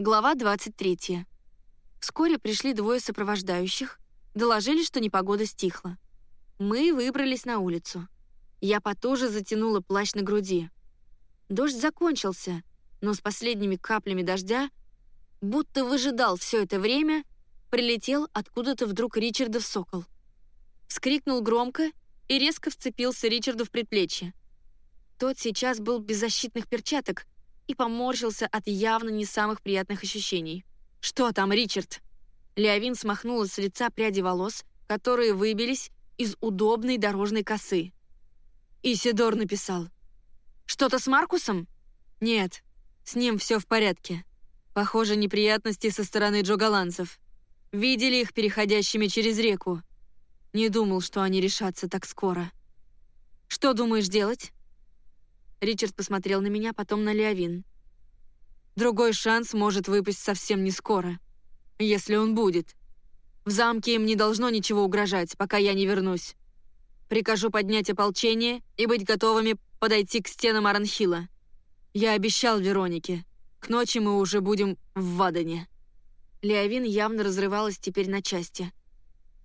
Глава 23. Вскоре пришли двое сопровождающих, доложили, что непогода стихла. Мы выбрались на улицу. Я потуже затянула плащ на груди. Дождь закончился, но с последними каплями дождя, будто выжидал все это время, прилетел откуда-то вдруг Ричардов сокол. Вскрикнул громко и резко вцепился Ричарду в предплечье. Тот сейчас был без защитных перчаток — и поморщился от явно не самых приятных ощущений. «Что там, Ричард?» Леовин смахнула с лица пряди волос, которые выбились из удобной дорожной косы. Исидор написал. «Что-то с Маркусом?» «Нет, с ним все в порядке. Похоже, неприятности со стороны джоголанцев. Видели их переходящими через реку. Не думал, что они решатся так скоро. Что думаешь делать?» Ричард посмотрел на меня, потом на Леовин. «Другой шанс может выпасть совсем не скоро. Если он будет. В замке им не должно ничего угрожать, пока я не вернусь. Прикажу поднять ополчение и быть готовыми подойти к стенам Аранхила. Я обещал Веронике. К ночи мы уже будем в Вадане». Леовин явно разрывалась теперь на части.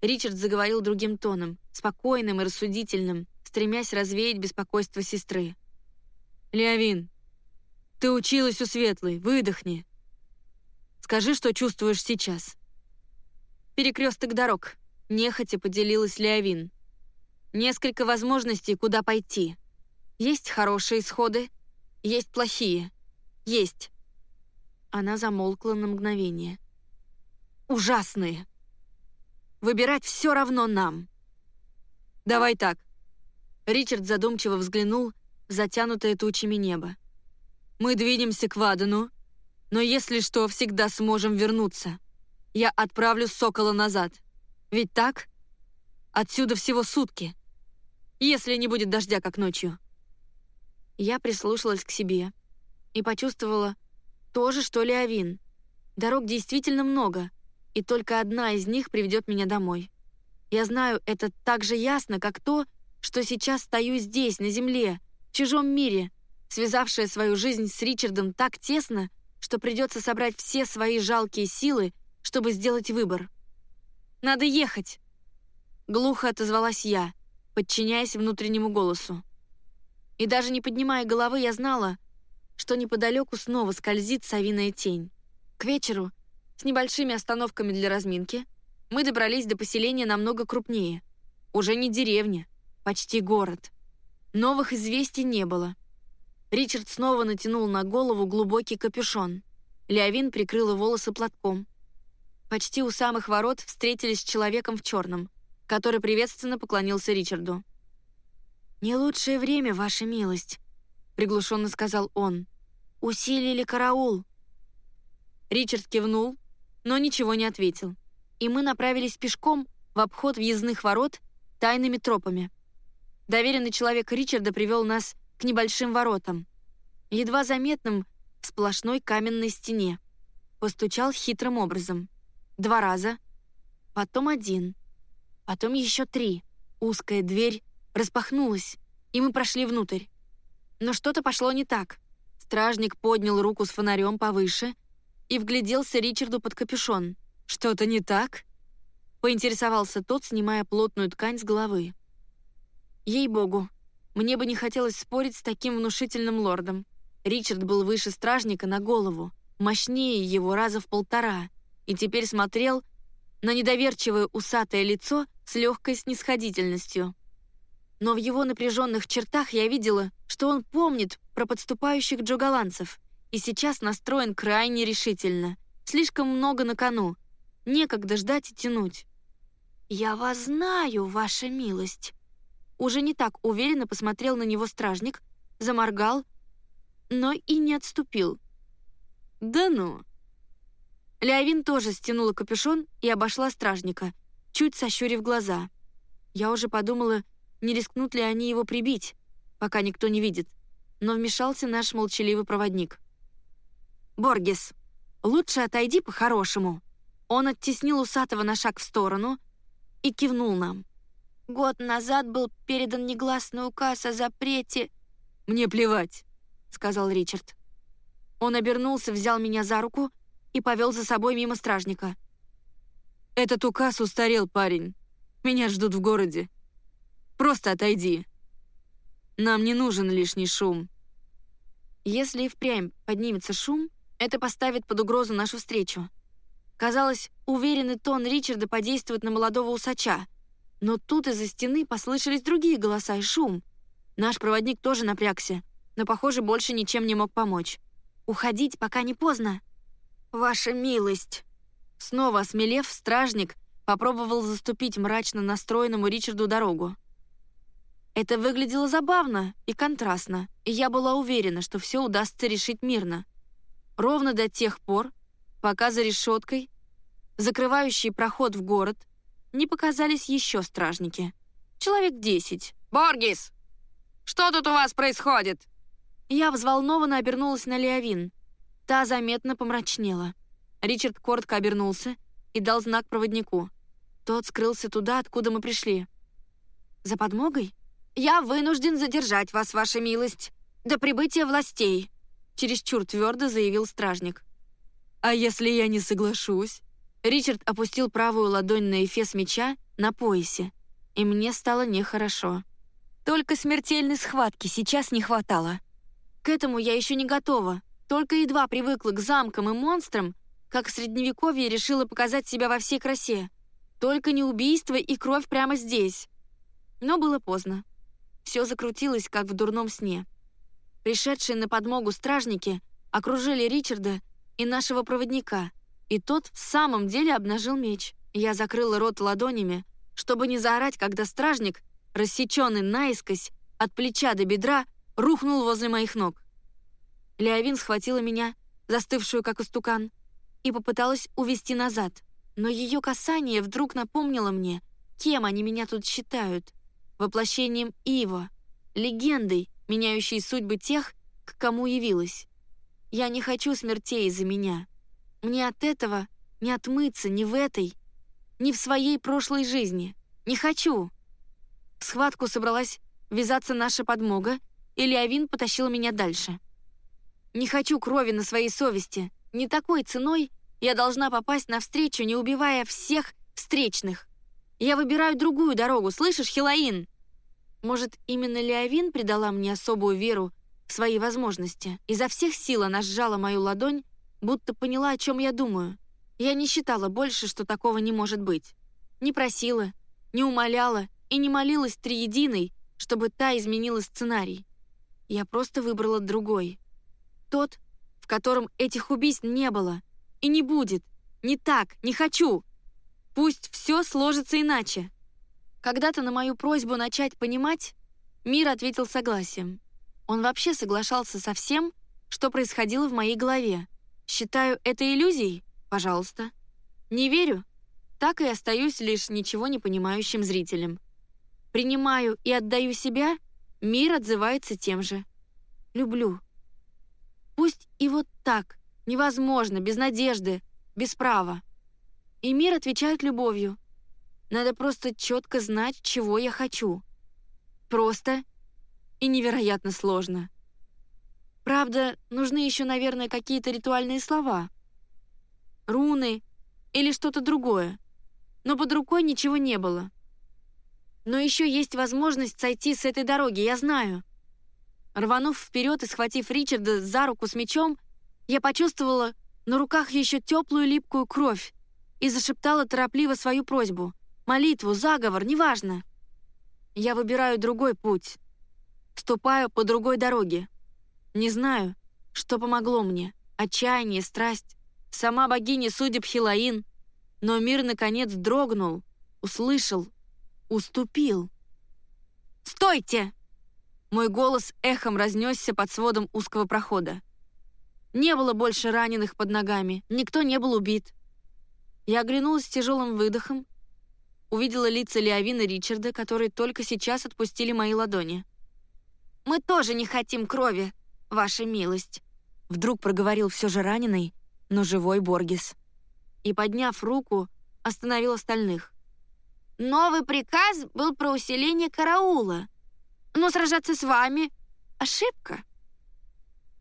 Ричард заговорил другим тоном, спокойным и рассудительным, стремясь развеять беспокойство сестры. «Леовин, ты училась у Светлой, выдохни. Скажи, что чувствуешь сейчас». «Перекресток дорог», — нехотя поделилась Леовин. «Несколько возможностей, куда пойти. Есть хорошие исходы, есть плохие. Есть». Она замолкла на мгновение. «Ужасные. Выбирать все равно нам». «Давай так». Ричард задумчиво взглянул затянутое тучами небо. «Мы двинемся к Вадану, но если что, всегда сможем вернуться. Я отправлю Сокола назад. Ведь так? Отсюда всего сутки. Если не будет дождя, как ночью». Я прислушалась к себе и почувствовала то же, что Леовин. Дорог действительно много, и только одна из них приведет меня домой. Я знаю это так же ясно, как то, что сейчас стою здесь, на земле, чужом мире, связавшая свою жизнь с Ричардом так тесно, что придется собрать все свои жалкие силы, чтобы сделать выбор. «Надо ехать!» Глухо отозвалась я, подчиняясь внутреннему голосу. И даже не поднимая головы, я знала, что неподалеку снова скользит совиная тень. К вечеру, с небольшими остановками для разминки, мы добрались до поселения намного крупнее. Уже не деревня, почти город. Новых известий не было. Ричард снова натянул на голову глубокий капюшон. Леовин прикрыла волосы платком. Почти у самых ворот встретились с человеком в черном, который приветственно поклонился Ричарду. «Не лучшее время, ваша милость», — приглушенно сказал он. «Усилили караул». Ричард кивнул, но ничего не ответил. И мы направились пешком в обход въездных ворот тайными тропами. Доверенный человек Ричарда привел нас к небольшим воротам, едва заметным в сплошной каменной стене. Постучал хитрым образом. Два раза, потом один, потом еще три. Узкая дверь распахнулась, и мы прошли внутрь. Но что-то пошло не так. Стражник поднял руку с фонарем повыше и вгляделся Ричарду под капюшон. «Что-то не так?» — поинтересовался тот, снимая плотную ткань с головы. Ей-богу, мне бы не хотелось спорить с таким внушительным лордом. Ричард был выше стражника на голову, мощнее его раза в полтора, и теперь смотрел на недоверчивое усатое лицо с легкой снисходительностью. Но в его напряженных чертах я видела, что он помнит про подступающих джоголанцев и сейчас настроен крайне решительно. Слишком много на кону. Некогда ждать и тянуть. «Я вас знаю, ваша милость», уже не так уверенно посмотрел на него стражник, заморгал, но и не отступил. «Да ну!» Леовин тоже стянула капюшон и обошла стражника, чуть сощурив глаза. Я уже подумала, не рискнут ли они его прибить, пока никто не видит, но вмешался наш молчаливый проводник. «Боргес, лучше отойди по-хорошему». Он оттеснил усатого на шаг в сторону и кивнул нам. Год назад был передан негласный указ о запрете...» «Мне плевать», — сказал Ричард. Он обернулся, взял меня за руку и повел за собой мимо стражника. «Этот указ устарел, парень. Меня ждут в городе. Просто отойди. Нам не нужен лишний шум». Если и впрямь поднимется шум, это поставит под угрозу нашу встречу. Казалось, уверенный тон Ричарда подействует на молодого усача. Но тут из-за стены послышались другие голоса и шум. Наш проводник тоже напрягся, но, похоже, больше ничем не мог помочь. «Уходить, пока не поздно!» «Ваша милость!» Снова осмелев, стражник попробовал заступить мрачно настроенному Ричарду дорогу. Это выглядело забавно и контрастно, и я была уверена, что все удастся решить мирно. Ровно до тех пор, пока за решеткой, закрывающей проход в город, не показались еще стражники. Человек десять. «Боргис! Что тут у вас происходит?» Я взволнованно обернулась на Леовин. Та заметно помрачнела. Ричард коротко обернулся и дал знак проводнику. Тот скрылся туда, откуда мы пришли. «За подмогой?» «Я вынужден задержать вас, ваша милость, до прибытия властей», чересчур твердо заявил стражник. «А если я не соглашусь?» Ричард опустил правую ладонь на эфес меча на поясе, и мне стало нехорошо. Только смертельной схватки сейчас не хватало. К этому я еще не готова, только едва привыкла к замкам и монстрам, как в Средневековье решила показать себя во всей красе. Только не убийство и кровь прямо здесь. Но было поздно. Все закрутилось, как в дурном сне. Пришедшие на подмогу стражники окружили Ричарда и нашего проводника, и тот в самом деле обнажил меч. Я закрыла рот ладонями, чтобы не заорать, когда стражник, рассеченный наискось, от плеча до бедра, рухнул возле моих ног. Леовин схватила меня, застывшую как истукан, и попыталась увести назад, но ее касание вдруг напомнило мне, кем они меня тут считают — воплощением Ива, легендой, меняющей судьбы тех, к кому явилась. Я не хочу смертей из-за меня. Мне от этого не отмыться ни в этой, ни в своей прошлой жизни. Не хочу. В схватку собралась ввязаться наша подмога, и Леовин потащил меня дальше. Не хочу крови на своей совести. Не такой ценой я должна попасть навстречу, не убивая всех встречных. Я выбираю другую дорогу, слышишь, Хилаин? Может, именно Леовин придала мне особую веру в свои возможности. Изо всех сил она сжала мою ладонь, будто поняла, о чем я думаю. Я не считала больше, что такого не может быть. Не просила, не умоляла и не молилась Триединой, чтобы та изменила сценарий. Я просто выбрала другой. Тот, в котором этих убийств не было и не будет. Не так, не хочу. Пусть все сложится иначе. Когда-то на мою просьбу начать понимать, Мир ответил согласием. Он вообще соглашался со всем, что происходило в моей голове. Считаю это иллюзией? Пожалуйста. Не верю? Так и остаюсь лишь ничего не понимающим зрителем. Принимаю и отдаю себя, мир отзывается тем же. Люблю. Пусть и вот так, невозможно, без надежды, без права. И мир отвечает любовью, надо просто четко знать, чего я хочу. Просто и невероятно сложно. Правда, нужны еще, наверное, какие-то ритуальные слова. Руны или что-то другое. Но под рукой ничего не было. Но еще есть возможность сойти с этой дороги, я знаю. Рванув вперед и схватив Ричарда за руку с мечом, я почувствовала на руках еще теплую липкую кровь и зашептала торопливо свою просьбу — молитву, заговор, неважно. Я выбираю другой путь. Ступаю по другой дороге. Не знаю, что помогло мне. Отчаяние, страсть, сама богиня судеб Хилаин. Но мир, наконец, дрогнул, услышал, уступил. «Стойте!» Мой голос эхом разнесся под сводом узкого прохода. Не было больше раненых под ногами, никто не был убит. Я оглянулась с тяжелым выдохом увидела лица Леовина и Ричарда, которые только сейчас отпустили мои ладони. «Мы тоже не хотим крови, ваша милость», вдруг проговорил все же раненый, но живой Боргис. И, подняв руку, остановил остальных. «Новый приказ был про усиление караула. Но сражаться с вами — ошибка».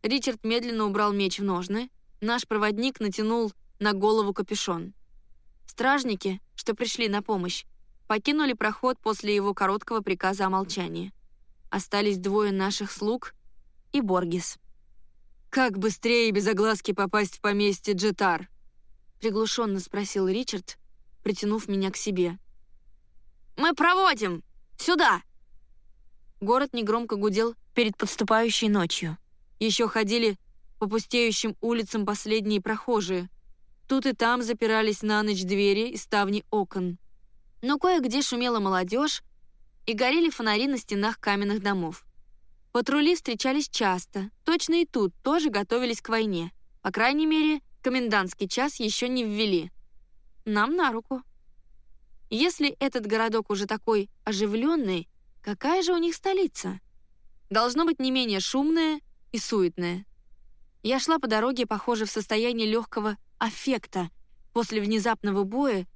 Ричард медленно убрал меч в ножны, наш проводник натянул на голову капюшон. Стражники, что пришли на помощь, покинули проход после его короткого приказа о молчании. Остались двое наших слуг и Боргис. «Как быстрее без огласки попасть в поместье Джетар?» приглушенно спросил Ричард, притянув меня к себе. «Мы проводим! Сюда!» Город негромко гудел перед подступающей ночью. Еще ходили по пустеющим улицам последние прохожие. Тут и там запирались на ночь двери и ставни окон. Но кое-где шумела молодежь, и горели фонари на стенах каменных домов. Патрули встречались часто, точно и тут тоже готовились к войне. По крайней мере, комендантский час еще не ввели. Нам на руку. Если этот городок уже такой оживленный, какая же у них столица? Должно быть не менее шумная и суетная. Я шла по дороге, похоже, в состоянии легкого аффекта после внезапного боя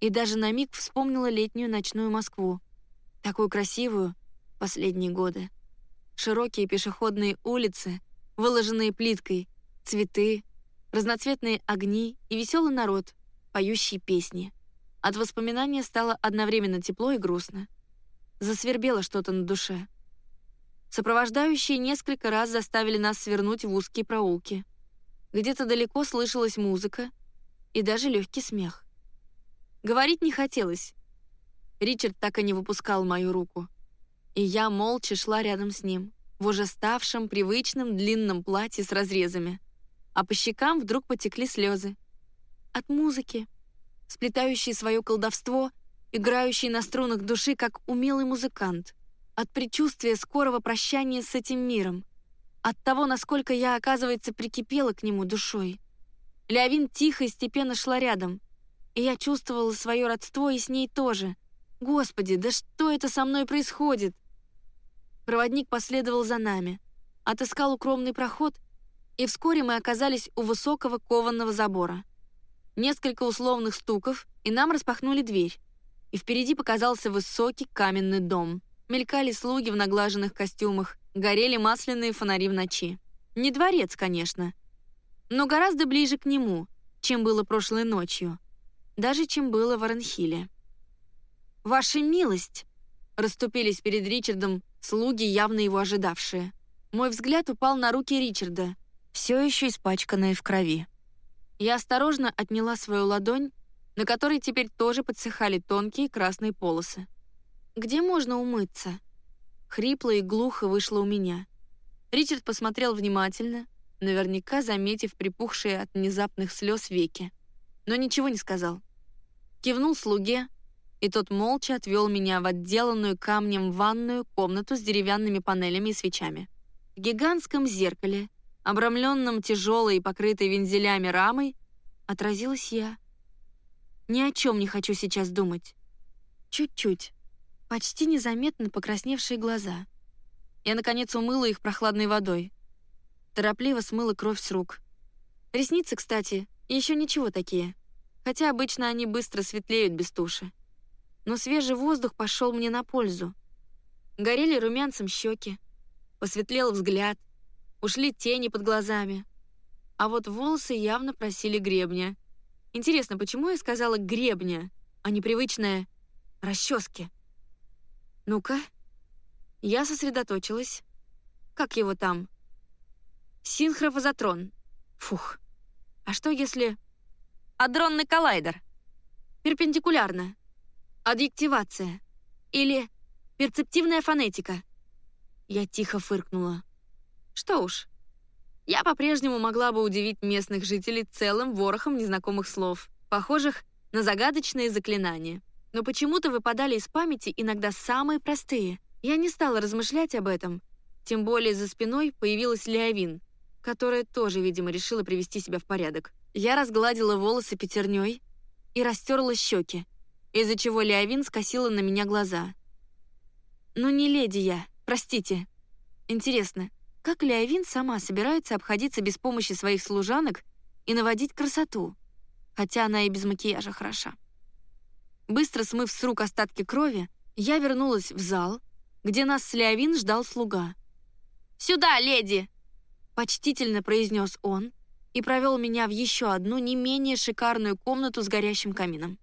и даже на миг вспомнила летнюю ночную Москву. Такую красивую последние годы. Широкие пешеходные улицы, выложенные плиткой, цветы, разноцветные огни и веселый народ, поющий песни. От воспоминания стало одновременно тепло и грустно. Засвербело что-то на душе. Сопровождающие несколько раз заставили нас свернуть в узкие проулки. Где-то далеко слышалась музыка и даже легкий смех. Говорить не хотелось. Ричард так и не выпускал мою руку. И я молча шла рядом с ним, в уже ставшем привычном длинном платье с разрезами а по щекам вдруг потекли слезы. От музыки, сплетающей свое колдовство, играющей на струнах души, как умелый музыкант. От предчувствия скорого прощания с этим миром. От того, насколько я, оказывается, прикипела к нему душой. Леовин тихо и степенно шла рядом, и я чувствовала свое родство и с ней тоже. Господи, да что это со мной происходит? Проводник последовал за нами, отыскал укромный проход и вскоре мы оказались у высокого кованного забора. Несколько условных стуков, и нам распахнули дверь. И впереди показался высокий каменный дом. Мелькали слуги в наглаженных костюмах, горели масляные фонари в ночи. Не дворец, конечно, но гораздо ближе к нему, чем было прошлой ночью, даже чем было в Аренхиле. «Ваша милость!» — расступились перед Ричардом слуги, явно его ожидавшие. Мой взгляд упал на руки Ричарда, все еще испачканные в крови. Я осторожно отняла свою ладонь, на которой теперь тоже подсыхали тонкие красные полосы. «Где можно умыться?» Хрипло и глухо вышло у меня. Ричард посмотрел внимательно, наверняка заметив припухшие от внезапных слез веки, но ничего не сказал. Кивнул слуге, и тот молча отвел меня в отделанную камнем ванную комнату с деревянными панелями и свечами. В гигантском зеркале обрамленном тяжелой и покрытой вензелями рамой, отразилась я. Ни о чем не хочу сейчас думать. Чуть-чуть, почти незаметно покрасневшие глаза. Я, наконец, умыла их прохладной водой. Торопливо смыла кровь с рук. Ресницы, кстати, еще ничего такие, хотя обычно они быстро светлеют без туши. Но свежий воздух пошел мне на пользу. Горели румянцем щеки, посветлел взгляд — Ушли тени под глазами. А вот волосы явно просили гребня. Интересно, почему я сказала «гребня», а не привычное «расчески»? Ну-ка. Я сосредоточилась. Как его там? Синхрофазотрон. Фух. А что если... Адронный коллайдер. Перпендикулярно. Адъективация. Или перцептивная фонетика. Я тихо фыркнула. Что уж, я по-прежнему могла бы удивить местных жителей целым ворохом незнакомых слов, похожих на загадочные заклинания. Но почему-то выпадали из памяти иногда самые простые. Я не стала размышлять об этом. Тем более за спиной появилась Леовин, которая тоже, видимо, решила привести себя в порядок. Я разгладила волосы пятерней и растерла щеки, из-за чего Леовин скосила на меня глаза. «Ну не леди я, простите. Интересно, как Леовин сама собирается обходиться без помощи своих служанок и наводить красоту, хотя она и без макияжа хороша. Быстро смыв с рук остатки крови, я вернулась в зал, где нас с Леовин ждал слуга. «Сюда, леди!» — почтительно произнес он, и провел меня в еще одну не менее шикарную комнату с горящим камином.